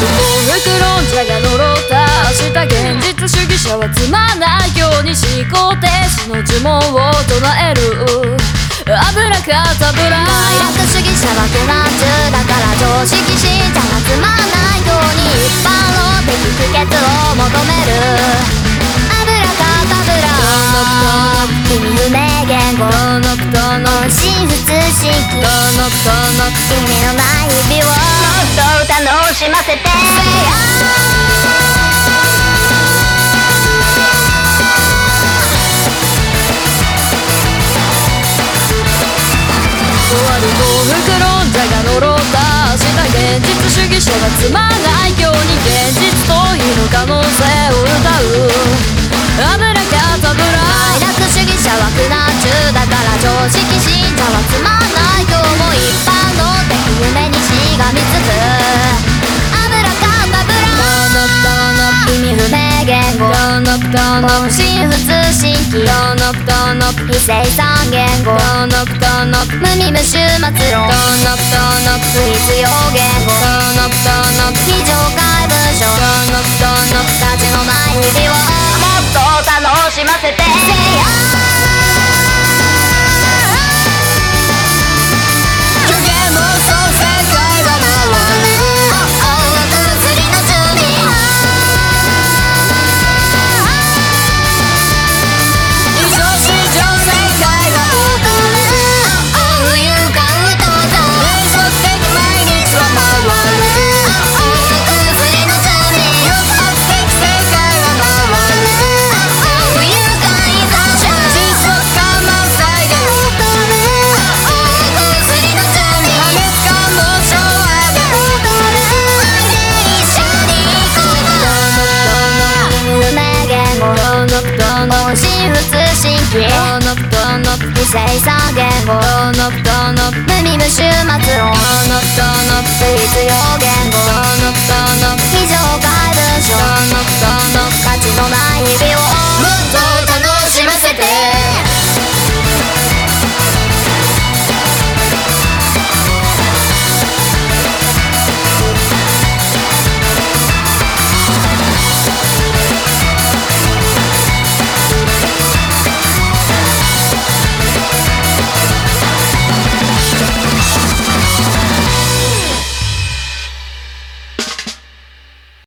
者が呪ったした現実主義者はつまんないように思考停止の呪文を唱える。油かたぶら快楽主義者は苦難中だから常識機トノクトノク意味のない日々をもっと楽しませて。終ノクトノ音信不通信機トノクトノ非生産言語トノクトノ無味無終末論トノクトノ不必要言語トノクトノ非常階文章トノクトノ価値のない日々をもっと楽しませて「音信不通信機トノクトノ非生産言語トノクトノ無味無臭末論トノクトノ不必要